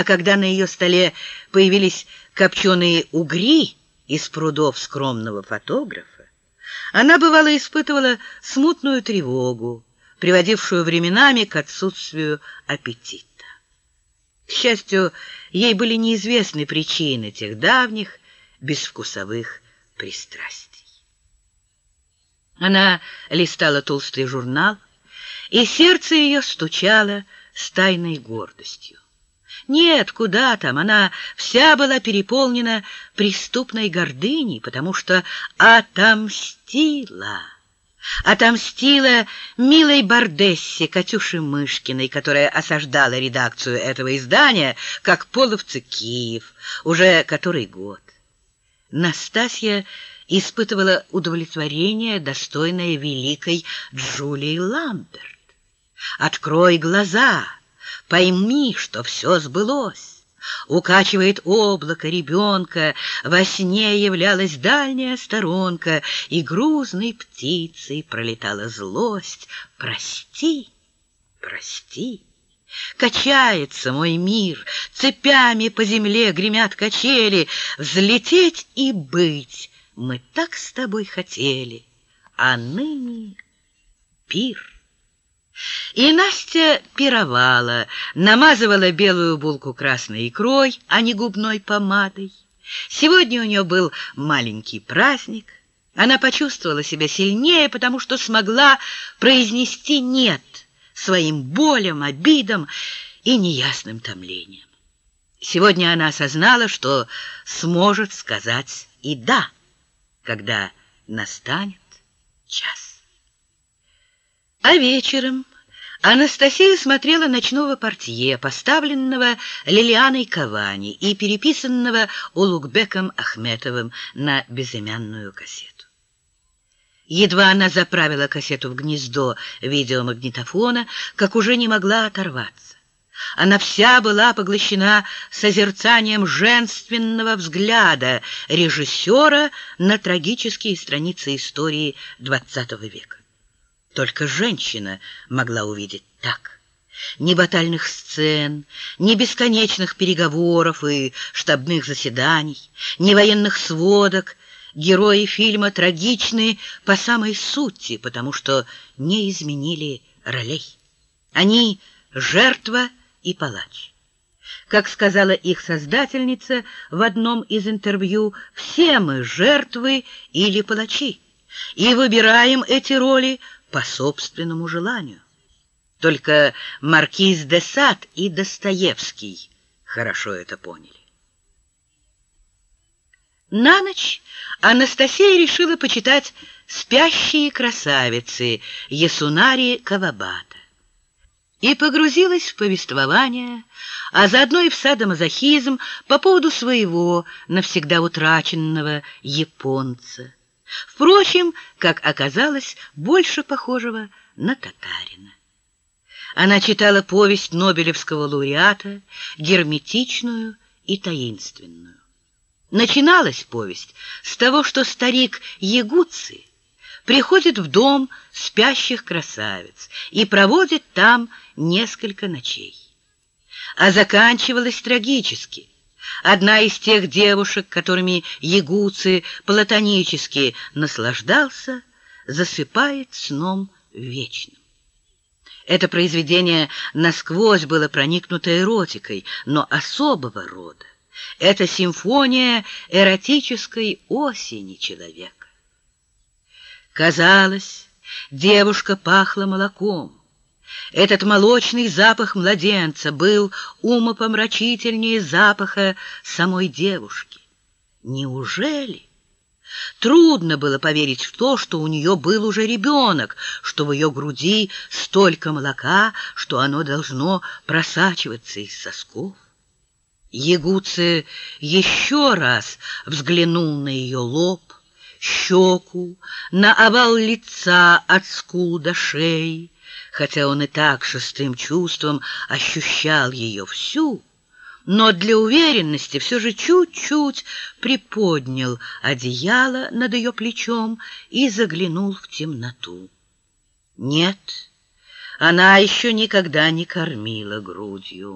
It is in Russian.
А когда на ее столе появились копченые угри из прудов скромного фотографа, она, бывало, испытывала смутную тревогу, приводившую временами к отсутствию аппетита. К счастью, ей были неизвестны причины тех давних безвкусовых пристрастий. Она листала толстый журнал, и сердце ее стучало с тайной гордостью. Нет, куда там, она вся была переполнена преступной гордыней, потому что отомстила. Отомстила милой Бардессе Катюше Мышкиной, которая осаждала редакцию этого издания, как половцы Киев, уже который год. Настасья испытывала удовлетворение, достойное великой Джулии Ламберт. «Открой глаза, пойми, что все сбылось». Укачивает облако ребенка, во сне являлась дальняя сторонка, и грузной птицей пролетала злость. Прости, прости. Качается мой мир, цепями по земле гремят качели, взлететь и быть мы так с тобой хотели, а ныне пир. И Настя пировала, намазывала белую булку красной икрой, а не губной помадой. Сегодня у нее был маленький праздник. Она почувствовала себя сильнее, потому что смогла произнести «нет» своим болям, обидам и неясным томлением. Сегодня она осознала, что сможет сказать и «да» когда настанет час. А вечером Анастасия смотрела ночного портье, поставленного Лилианой Кавани и переписанного Улугбеком Ахметовым на безымянную кассету. Едва она заправила кассету в гнездо видеомагнитофона, как уже не могла оторваться. Она вся была поглощена созерцанием женственного взгляда режиссера на трагические страницы истории XX века. Только женщина могла увидеть так. Ни батальных сцен, ни бесконечных переговоров и штабных заседаний, ни военных сводок. Герои фильма трагичны по самой сути, потому что не изменили ролей. Они — жертва и палач. Как сказала их создательница в одном из интервью, все мы жертвы или палачи, и выбираем эти роли по собственному желанию. Только маркиз де Сад и Достоевский хорошо это поняли. На ночь Анастасия решила почитать «Спящие красавицы» Ясунари Кавабата и погрузилась в повествование, а заодно и в садомазохизм по поводу своего навсегда утраченного японца. Впрочем, как оказалось, больше похожего на татарина. Она читала повесть Нобелевского лауреата, герметичную и таинственную. Начиналась повесть с того, что старик Ягуци приходит в дом спящих красавиц и проводит там несколько ночей. А заканчивалась трагически. Одна из тех девушек, которыми Ягуци платонически наслаждался, засыпает сном вечным. Это произведение насквозь было проникнуто эротикой, но особого рода. Это симфония эротической осени человека. Казалось, девушка пахла молоком. Этот молочный запах младенца был умопомрачительнее запаха самой девушки. Неужели? Трудно было поверить в то, что у нее был уже ребенок, что в ее груди столько молока, что оно должно просачиваться из сосков. Ягуце еще раз взглянул на ее лоб, щеку, на овал лица от скул до шеи, хотя он и так шестым чувством ощущал ее всю, но для уверенности все же чуть-чуть приподнял одеяло над ее плечом и заглянул в темноту. Нет, она еще никогда не кормила грудью.